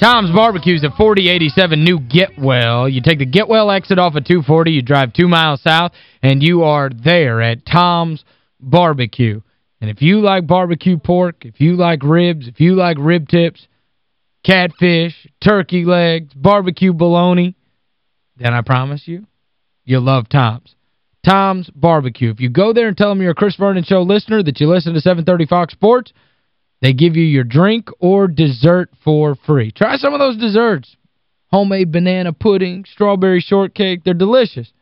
Tom's Barbecue's at 4087 New Getwell. You take the Getwell exit off of 240, you drive two miles south, and you are there at Tom's Barbecue. And if you like barbecue pork, if you like ribs, if you like rib tips, catfish, turkey legs, barbecue bologna, then I promise you, you'll love Tom's. Tom's Barbecue. If you go there and tell them you're a Chris Vernon Show listener, that you listen to 730 Fox Sports, they give you your drink or dessert for free. Try some of those desserts. Homemade banana pudding, strawberry shortcake. They're delicious.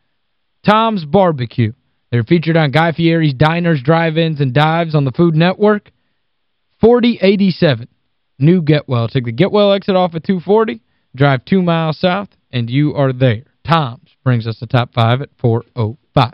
Tom's Barbecue. They're featured on Guy Fieri's Diners, Drive-Ins, and Dives on the Food Network. 4087 New Getwell. Take the Getwell exit off at 240, drive two miles south, and you are there. Tom's brings us the top five at 405.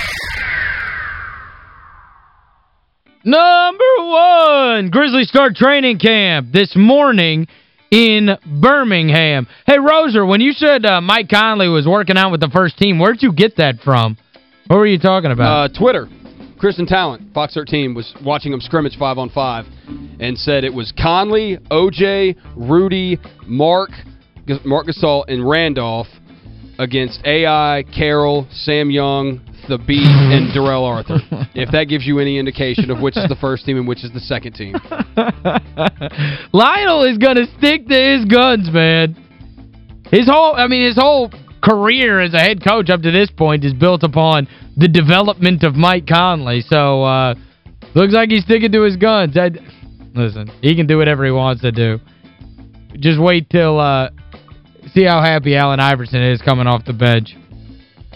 Number one, Grizzlies start training camp this morning in Birmingham. Hey, Roser, when you said uh, Mike Conley was working out with the first team, where'd you get that from? What were you talking about? Uh, Twitter. Kristen Talent, Fox 13, was watching them scrimmage five on five and said it was Conley, O.J., Rudy, Mark, Marc Gasol, and Randolph against AI, Carroll, Sam Young, Thabeet, and Darrell Arthur. if that gives you any indication of which is the first team and which is the second team. Lionel is going to stick to his guns, man. His whole, I mean, his whole career as a head coach up to this point is built upon the development of Mike Conley. So, uh, looks like he's sticking to his guns. I, listen, he can do whatever he wants to do. Just wait till, uh, see how happy Allen Iverson is coming off the bench.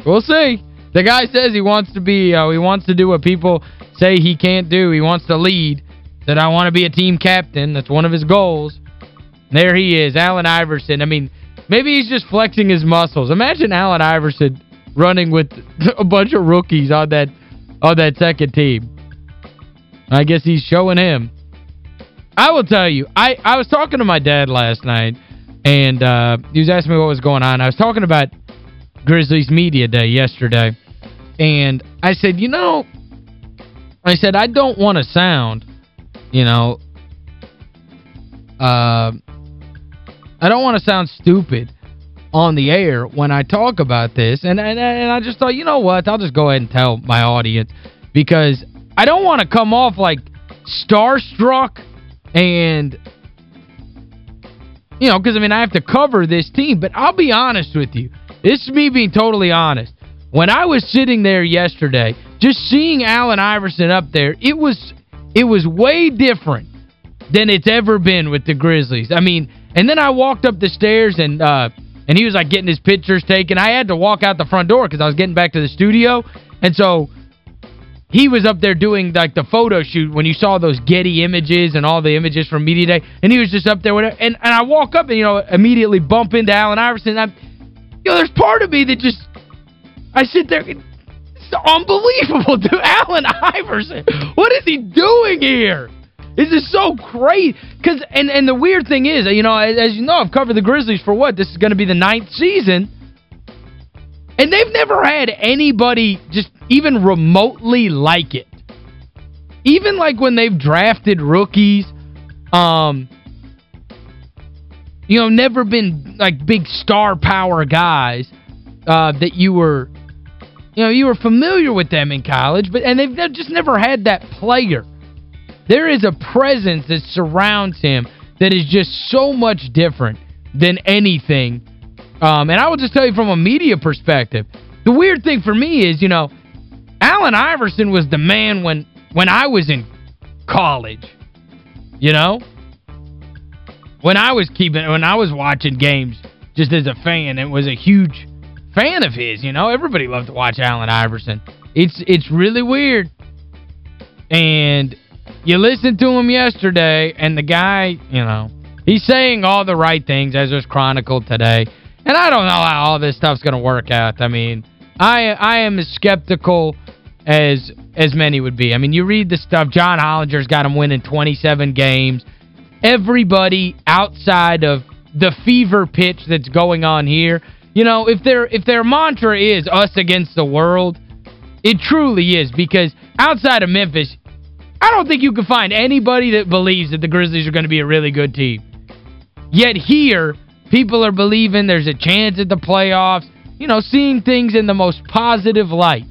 We'll see. The guy says he wants to be, uh, he wants to do what people say he can't do. He wants to lead. That I want to be a team captain. That's one of his goals. There he is, Allen Iverson. I mean, maybe he's just flexing his muscles. Imagine Allen Iverson running with a bunch of rookies on that on that second team. I guess he's showing him. I will tell you, I, I was talking to my dad last night, and uh, he was asking me what was going on. I was talking about Grizzlies Media Day yesterday, and I said, you know, I said, I don't want to sound, you know, uh, I don't want to sound stupid on the air when I talk about this. And, and, and I just thought, you know what, I'll just go ahead and tell my audience because I don't want to come off like starstruck and, you know, because, I mean, I have to cover this team. But I'll be honest with you. This is me being totally honest. When I was sitting there yesterday, just seeing Allen Iverson up there, it was it was way different than it's ever been with the Grizzlies. I mean, and then I walked up the stairs and uh and he was like getting his pictures taken. I had to walk out the front door because I was getting back to the studio. And so he was up there doing like the photo shoot when you saw those Getty images and all the images from Media Day. And he was just up there. Whatever. And, and I walk up and, you know, immediately bump into Allen Iverson. I'm, you know, there's part of me that just, I sit there, it's unbelievable, dude. Allen Iverson, what is he doing here? This is so great. Cause, and, and the weird thing is, you know, as, as you know, I've covered the Grizzlies for what? This is going to be the ninth season. And they've never had anybody just even remotely like it. Even like when they've drafted rookies, um, you know, never been like big star power guys uh, that you were, you know, you were familiar with them in college, but and they've just never had that player. There is a presence that surrounds him that is just so much different than anything Um, and I will just tell you from a media perspective, the weird thing for me is, you know, Allen Iverson was the man when when I was in college. You know? When I was keeping when I was watching games just as a fan, it was a huge fan of his, you know? Everybody loved to watch Allen Iverson. It's it's really weird. And you listened to him yesterday, and the guy, you know, he's saying all the right things as was chronicled today. And I don't know how all this stuff's going to work out. I mean, I I am as skeptical as as many would be. I mean, you read the stuff. John Hollinger's got him winning 27 games. Everybody outside of the fever pitch that's going on here, you know, if their if their mantra is us against the world, it truly is because outside of Memphis, I don't think you can find anybody that believes that the Grizzlies are going to be a really good team. Yet here, people are believing there's a chance at the playoffs, you know, seeing things in the most positive light.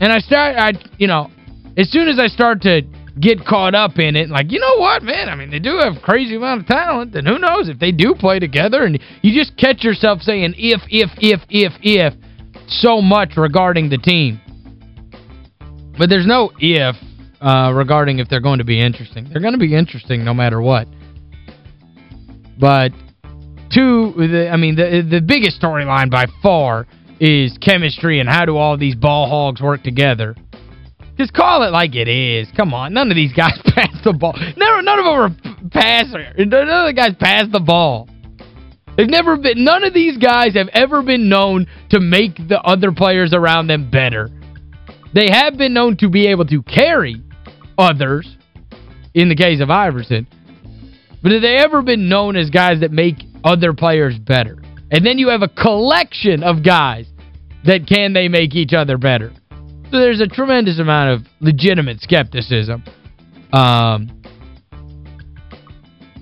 And I start, I you know, as soon as I start to get caught up in it, like, you know what, man, I mean, they do have crazy amount of talent, and who knows if they do play together, and you just catch yourself saying if, if, if, if, if, so much regarding the team. But there's no if uh, regarding if they're going to be interesting. They're going to be interesting no matter what. But two, I mean, the the biggest storyline by far is chemistry and how do all these ball hogs work together. Just call it like it is. Come on. None of these guys pass the ball. Never, none of them are passer. None of the guys pass the ball. They've never been, none of these guys have ever been known to make the other players around them better. They have been known to be able to carry others, in the case of Iverson. But have they ever been known as guys that make other players better? And then you have a collection of guys that can they make each other better. So there's a tremendous amount of legitimate skepticism. Um,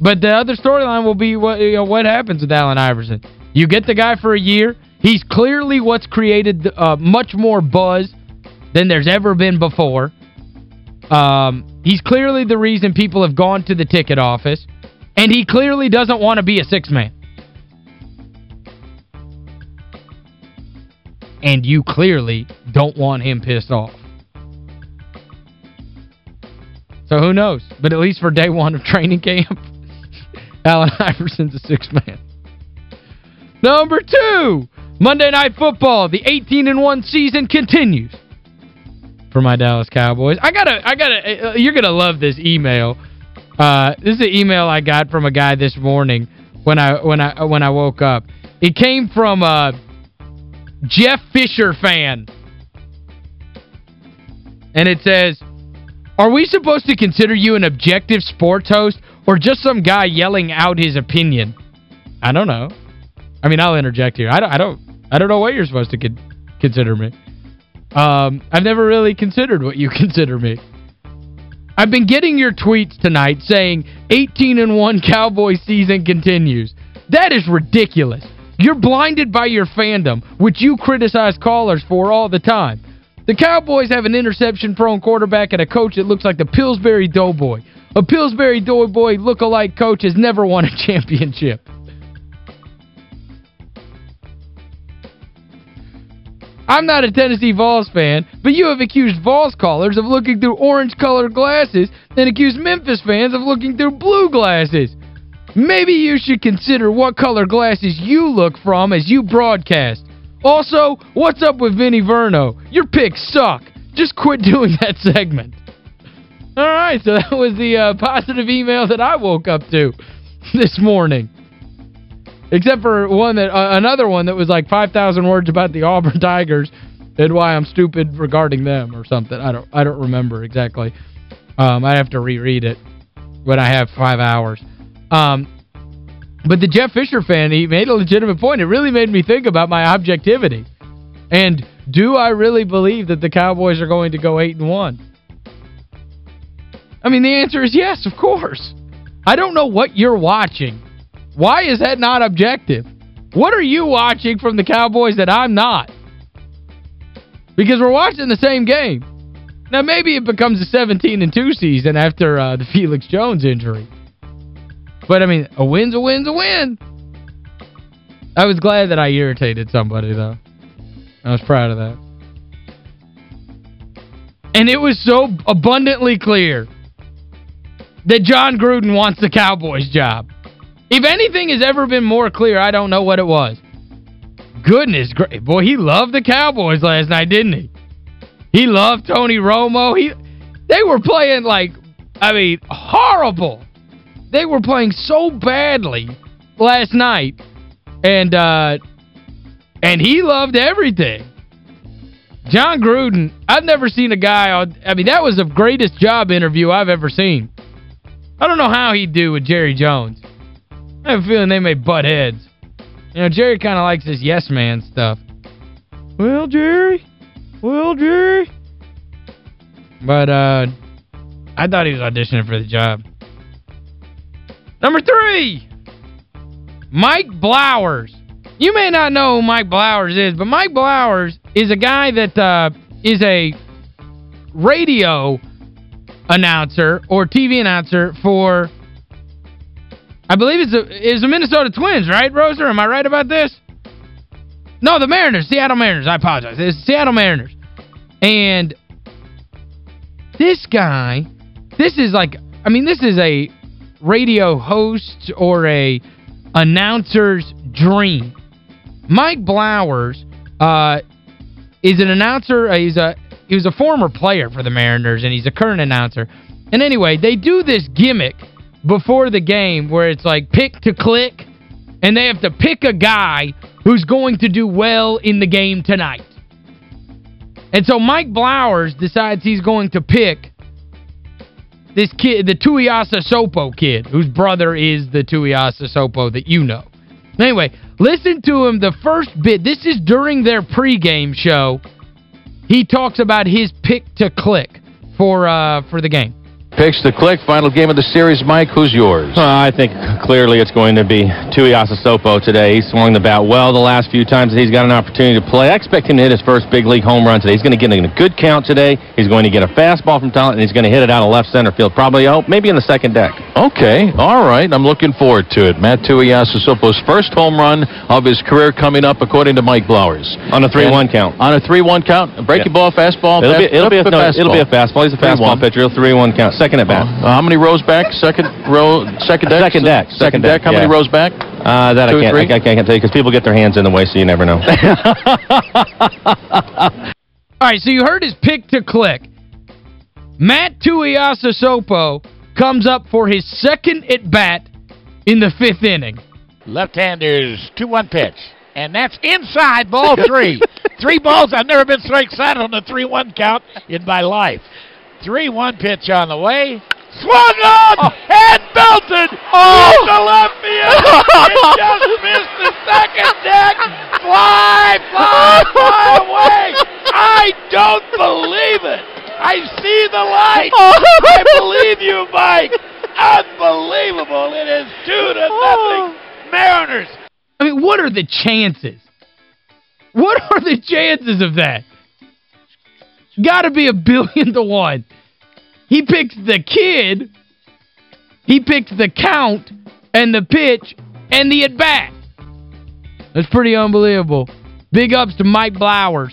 but the other storyline will be what you know, what happens with Allen Iverson. You get the guy for a year. He's clearly what's created uh, much more buzz than there's ever been before. Um, he's clearly the reason people have gone to the ticket office. And he clearly doesn't want to be a six-man. And you clearly don't want him pissed off. So who knows? But at least for day one of training camp, Allen Iverson's a six-man. Number two, Monday Night Football. The 18 and one season continues for my Dallas Cowboys. I got to I got to uh, you're going to love this email. Uh, this is an email I got from a guy this morning when I when I when I woke up. It came from uh, Jeff Fisher fan. And it says, Are we supposed to consider you an objective sports host or just some guy yelling out his opinion? I don't know. I mean, I'll interject here. I don't I don't I don't know what you're supposed to con consider me. Um, I've never really considered what you consider me. I've been getting your tweets tonight saying 18 and 1 Cowboy season continues. That is ridiculous. You're blinded by your fandom, which you criticize callers for all the time. The Cowboys have an interception-prone quarterback and a coach that looks like the Pillsbury Doughboy. A Pillsbury Doughboy look-alike coach has never won a championship. I'm not a Tennessee Vols fan, but you have accused Vols callers of looking through orange-colored glasses and accused Memphis fans of looking through blue glasses. Maybe you should consider what color glasses you look from as you broadcast. Also, what's up with Vinny Verno? Your picks suck. Just quit doing that segment. All right, so that was the uh, positive email that I woke up to this morning. Except for one that uh, another one that was like 5,000 words about the Auburn Tigers and why I'm stupid regarding them or something. I don't I don't remember exactly. Um, I have to reread it when I have five hours. Um, but the Jeff Fisher fan, he made a legitimate point. It really made me think about my objectivity. And do I really believe that the Cowboys are going to go 8 and one? I mean, the answer is yes, of course. I don't know what you're watching. Why is that not objective? What are you watching from the Cowboys that I'm not? Because we're watching the same game. Now, maybe it becomes a 17 and 2 season after uh, the Felix Jones injury. But, I mean, a win's a win's a win. I was glad that I irritated somebody, though. I was proud of that. And it was so abundantly clear that Jon Gruden wants the Cowboys job. If anything has ever been more clear, I don't know what it was. Goodness great. Boy, he loved the Cowboys last night, didn't he? He loved Tony Romo. He They were playing like, I mean, horrible. They were playing so badly last night. And uh and he loved everything. Jon Gruden, I've never seen a guy I mean that was the greatest job interview I've ever seen. I don't know how he'd do with Jerry Jones. I have a feeling they may butt heads. You know, Jerry kind of likes this yes man stuff. Well, Jerry. Well, Jerry. But uh I thought he was auditioning for the job. Number three, Mike Blowers. You may not know who Mike Blowers is, but Mike Blowers is a guy that uh, is a radio announcer or TV announcer for, I believe it's a, it's the Minnesota Twins, right, Roser? Am I right about this? No, the Mariners, Seattle Mariners. I apologize. It's Seattle Mariners. And this guy, this is like, I mean, this is a radio host or a announcer's dream. Mike Blowers uh, is an announcer. Uh, he's a he was a former player for the Mariners, and he's a current announcer. And anyway, they do this gimmick before the game where it's like pick to click, and they have to pick a guy who's going to do well in the game tonight. And so Mike Blowers decides he's going to pick this kid, the Tuiasosopo kid, whose brother is the Tuiasosopo that you know. Anyway, listen to him the first bit. This is during their pregame show. He talks about his pick to click for uh for the game. Picks the click. Final game of the series. Mike, who's yours? Uh, I think clearly it's going to be Tuiasosopo today. He's swung the bat well the last few times that he's got an opportunity to play. I expect him to hit his first big league home run today. He's going to get in a good count today. He's going to get a fastball from Talent, and he's going to hit it out of left center field, probably, oh, maybe in the second deck. Okay, all right. I'm looking forward to it. Matt Tuiasosopo's first home run of his career coming up, according to Mike Blowers. On a 3-1 count. On a 3-1 count? A breaking Yeah. ball, fastball? It'll be, it'll, be a, no, fastball. it'll be a fastball. He's a fastball 3-1. pitcher. 3-1 count. Second at bat. Uh, how many rows back? Second row, second deck? Second deck. Second, Second deck. deck, How many rows back? Uh, that Two I can't, three? I, I can't tell you because people get their hands in the way, so you never know. All right, so you heard his pick to click. Matt Tuiasa Sopo comes up for his second at-bat in the fifth inning. Left-hander's 2-1 pitch. And that's inside ball three. three balls. I've never been so excited on the 3-1 count in my life. 3-1 pitch on the way. Swung on oh. and belted oh. into left field. It just missed the second deck. Fly, fly, fly away. I don't believe it. I see the light. Oh. I believe you, Mike. Unbelievable. It is two to nothing. Mariners. I mean, what are the chances? What are the chances of that? Got to be a billion to one. He picks the kid, he picks the count, and the pitch, and the at-bat. That's pretty unbelievable. Big ups to Mike Blowers.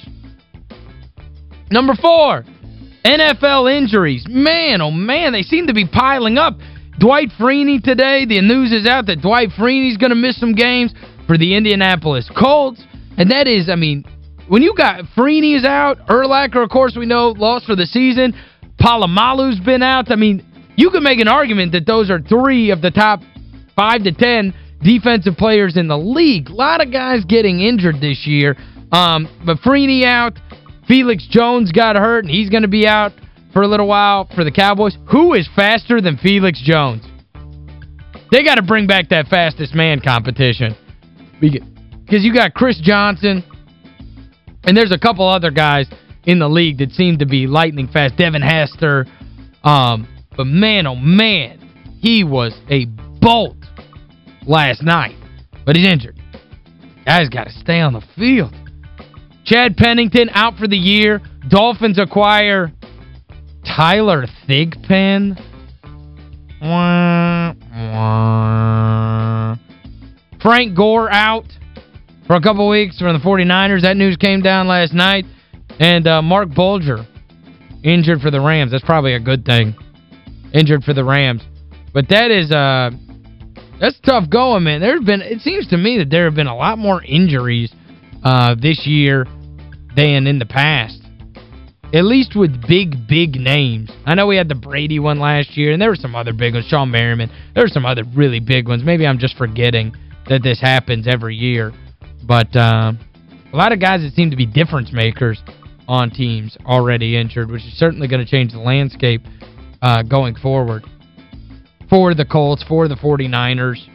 Number four, NFL injuries. Man, oh man, they seem to be piling up. Dwight Freeney today, the news is out that Dwight Freeney's going to miss some games for the Indianapolis Colts. And that is, I mean, when you got Freeney is out, Urlacher, of course, we know, lost for the season. Polamalu's been out. I mean, you can make an argument that those are three of the top five to ten defensive players in the league. A lot of guys getting injured this year. Um, but Freeney out. Felix Jones got hurt, and he's going to be out for a little while for the Cowboys. Who is faster than Felix Jones? They got to bring back that fastest man competition. Because you got Chris Johnson, and there's a couple other guys in the league that seem to be lightning fast. Devin Hester. Um, but man, oh man, he was a bolt last night. But he's injured. Guy's got to stay on the field. Chad Pennington out for the year. Dolphins acquire Tyler Thigpen. Wah, wah. Frank Gore out. For a couple weeks from the 49ers. That news came down last night. And uh, Marc Bulger injured for the Rams. That's probably a good thing. Injured for the Rams. But that is uh that's tough going, man. There's been it seems to me that there have been a lot more injuries uh this year than in the past. At least with big, big names. I know we had the Brady one last year, and there were some other big ones. Shawne Merriman. There were some other really big ones. Maybe I'm just forgetting that this happens every year. But uh, a lot of guys that seem to be difference makers on teams already injured, which is certainly going to change the landscape uh, going forward. For the Colts, for the 49ers.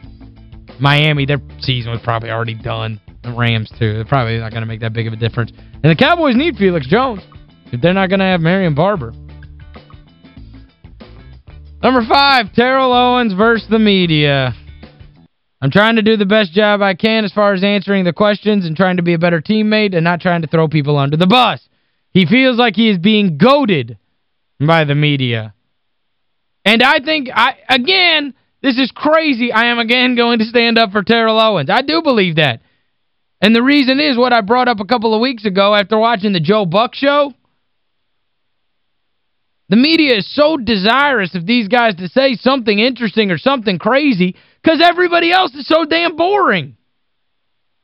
Miami, their season was probably already done. The Rams, too. They're probably not going to make that big of a difference. And the Cowboys need Felix Jones. If they're not going to have Marion Barber. Number five, Terrell Owens versus the media. I'm trying to do the best job I can as far as answering the questions and trying to be a better teammate and not trying to throw people under the bus. He feels like he is being goaded by the media. And I think, I again, this is crazy. I am again going to stand up for Terrell Owens. I do believe that. And the reason is what I brought up a couple of weeks ago after watching the Joe Buck show. The media is so desirous of these guys to say something interesting or something crazy because everybody else is so damn boring.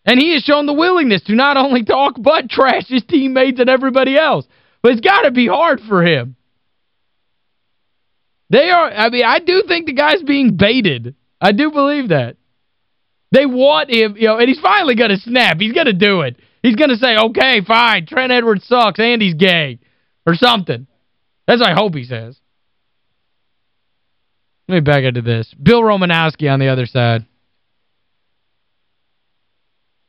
And he has shown the willingness to not only talk but trash his teammates and everybody else. But it's got to be hard for him. They are, I mean, I do think the guy's being baited. I do believe that. They want him, you know, and he's finally going to snap. He's going to do it. He's going to say, okay, fine, Trent Edwards sucks and he's gay or something. That's what I hope he says. Let me back into this. Bill Romanowski on the other side.